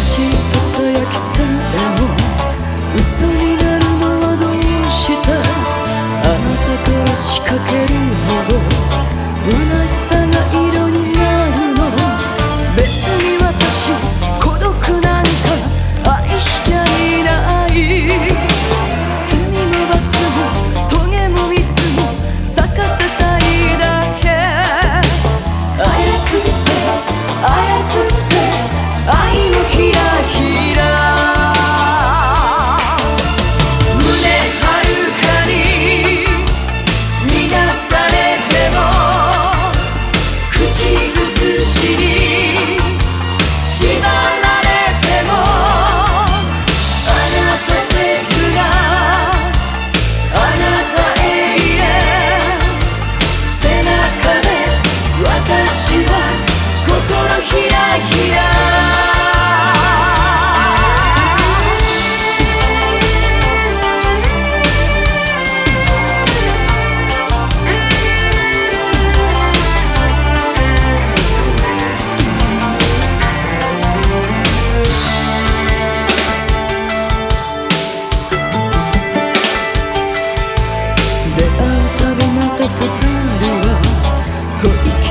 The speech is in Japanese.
しいささやきらも嘘になる you.